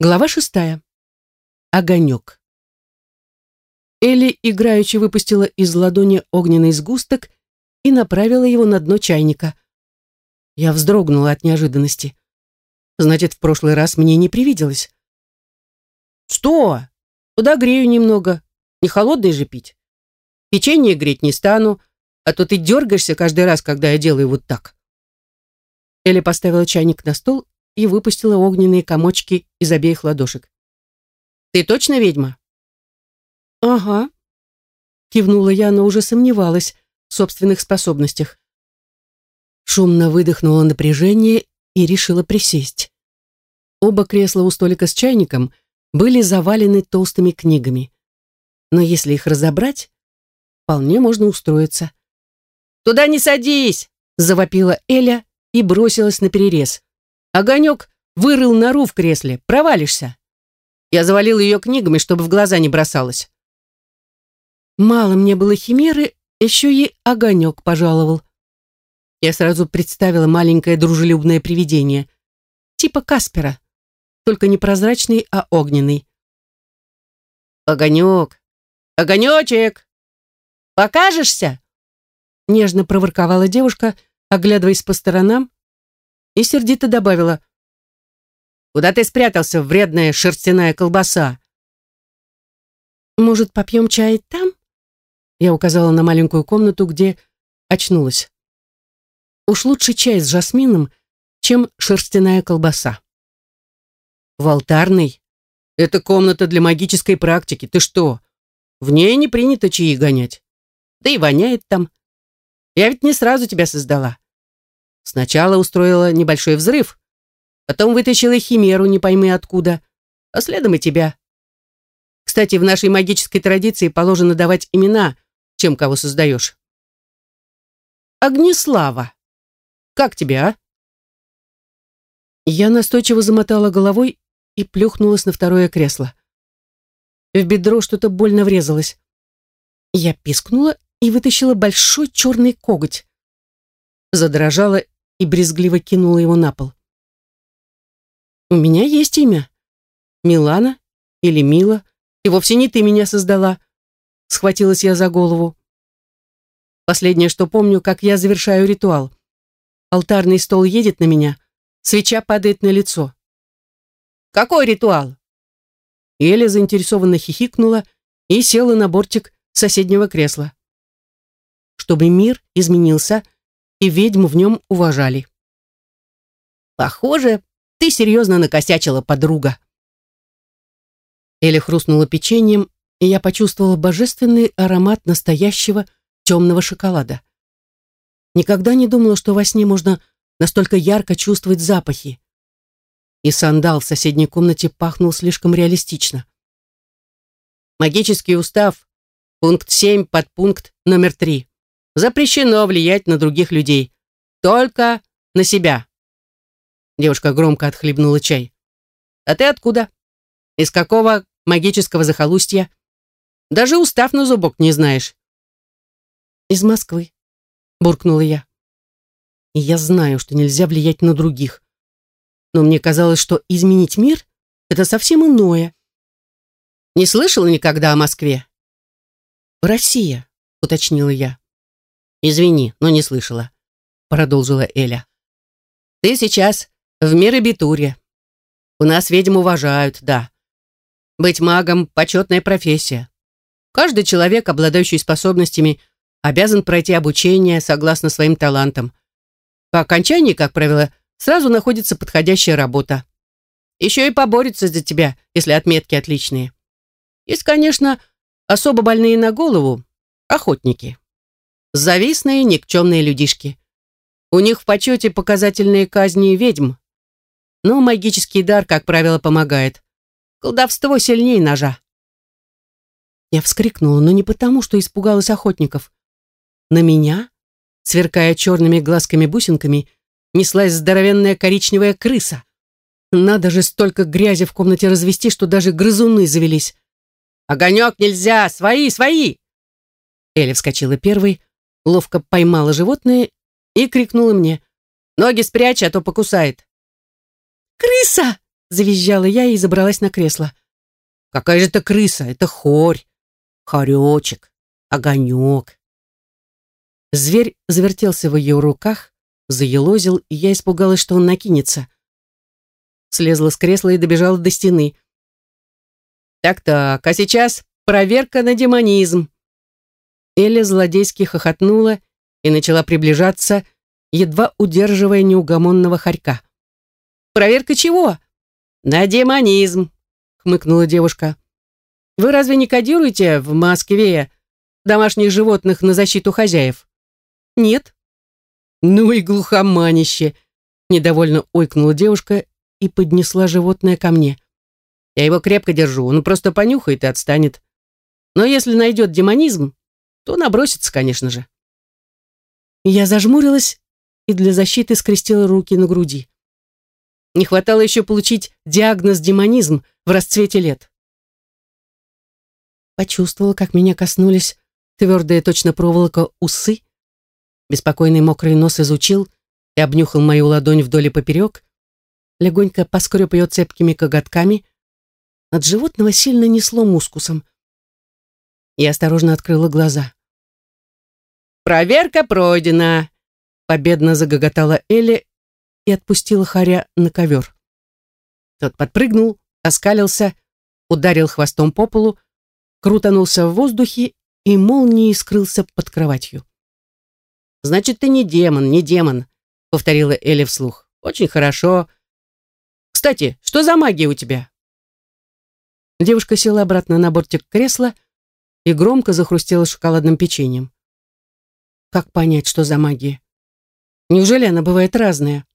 Глава шестая. Огонек. Элли играючи выпустила из ладони огненный сгусток и направила его на дно чайника. Я вздрогнула от неожиданности. Значит, в прошлый раз мне не привиделось. «Что? Подогрею немного. Не холодный же пить. Печенье греть не стану, а то ты дергаешься каждый раз, когда я делаю вот так». Элли поставила чайник на стол и выпустила огненные комочки из обеих ладошек. «Ты точно ведьма?» «Ага», — кивнула я, но уже сомневалась в собственных способностях. Шумно выдохнула напряжение и решила присесть. Оба кресла у столика с чайником были завалены толстыми книгами. Но если их разобрать, вполне можно устроиться. «Туда не садись!» — завопила Эля и бросилась на перерез. Огонек вырыл нору в кресле. Провалишься. Я завалил ее книгами, чтобы в глаза не бросалось. Мало мне было химеры, еще и огонек пожаловал. Я сразу представила маленькое дружелюбное привидение. Типа Каспера. Только не прозрачный, а огненный. «Огонек! Огонечек! Покажешься?» Нежно проворковала девушка, оглядываясь по сторонам и сердито добавила. «Куда ты спрятался, вредная шерстяная колбаса?» «Может, попьем чай там?» Я указала на маленькую комнату, где очнулась. Уж лучше чай с жасмином, чем шерстяная колбаса. «В алтарной? Это комната для магической практики. Ты что? В ней не принято чаи гонять. Да и воняет там. Я ведь не сразу тебя создала. Сначала устроила небольшой взрыв, потом вытащила химеру, не пойми откуда, а следом и тебя. Кстати, в нашей магической традиции положено давать имена, чем кого создаешь. Огнеслава. Как тебе, а? Я настойчиво замотала головой и плюхнулась на второе кресло. В бедро что-то больно врезалось. Я пискнула и вытащила большой черный коготь. Задрожала и брезгливо кинула его на пол. «У меня есть имя. Милана или Мила, и вовсе не ты меня создала», — схватилась я за голову. Последнее, что помню, как я завершаю ритуал. Алтарный стол едет на меня, свеча падает на лицо. «Какой ритуал?» Эля заинтересованно хихикнула и села на бортик соседнего кресла. Чтобы мир изменился, и ведьму в нем уважали. «Похоже, ты серьезно накосячила, подруга». Эля хрустнула печеньем, и я почувствовала божественный аромат настоящего темного шоколада. Никогда не думала, что во сне можно настолько ярко чувствовать запахи. И сандал в соседней комнате пахнул слишком реалистично. Магический устав, пункт 7, подпункт номер 3. Запрещено влиять на других людей. Только на себя. Девушка громко отхлебнула чай. А ты откуда? Из какого магического захолустья? Даже устав на зубок не знаешь. Из Москвы, буркнула я. И я знаю, что нельзя влиять на других. Но мне казалось, что изменить мир — это совсем иное. Не слышала никогда о Москве? Россия, уточнила я. «Извини, но не слышала», — продолжила Эля. «Ты сейчас в Мирабитуре. У нас ведьм уважают, да. Быть магом — почетная профессия. Каждый человек, обладающий способностями, обязан пройти обучение согласно своим талантам. По окончании, как правило, сразу находится подходящая работа. Еще и поборется за тебя, если отметки отличные. Есть, конечно, особо больные на голову, охотники. Завистные никчемные людишки. У них в почете показательные казни ведьм. Но магический дар, как правило, помогает. Колдовство сильнее ножа. Я вскрикнула, но не потому, что испугалась охотников. На меня, сверкая черными глазками-бусинками, неслась здоровенная коричневая крыса. Надо же столько грязи в комнате развести, что даже грызуны завелись. «Огонек нельзя! Свои, свои!» Эля вскочила первой, ловко поймала животное и крикнула мне. «Ноги спрячь, а то покусает». «Крыса!» — завизжала я и забралась на кресло. «Какая же это крыса? Это хорь, хоречек, огонек». Зверь завертелся в ее руках, заелозил, и я испугалась, что он накинется. Слезла с кресла и добежала до стены. «Так-так, а сейчас проверка на демонизм». Эля злодейски хохотнула и начала приближаться, едва удерживая неугомонного хорька. «Проверка чего?» «На демонизм», — хмыкнула девушка. «Вы разве не кодируете в Москве домашних животных на защиту хозяев?» «Нет». «Ну и глухоманище!» — недовольно ойкнула девушка и поднесла животное ко мне. «Я его крепко держу, он просто понюхает и отстанет. Но если найдет демонизм, то набросится, конечно же». Я зажмурилась и для защиты скрестила руки на груди. Не хватало еще получить диагноз демонизм в расцвете лет. Почувствовала, как меня коснулись твердая точно проволока усы. Беспокойный мокрый нос изучил и обнюхал мою ладонь вдоль и поперек, легонько поскреб ее цепкими коготками. От животного сильно несло мускусом. Я осторожно открыла глаза. «Проверка пройдена!» Победно загоготала Элли и отпустила Харя на ковер. Тот подпрыгнул, оскалился, ударил хвостом по полу, крутанулся в воздухе и молнией скрылся под кроватью. «Значит, ты не демон, не демон», — повторила Элли вслух. «Очень хорошо. Кстати, что за магия у тебя?» Девушка села обратно на бортик кресла и громко захрустела шоколадным печеньем. Как понять, что за магия? Неужели она бывает разная?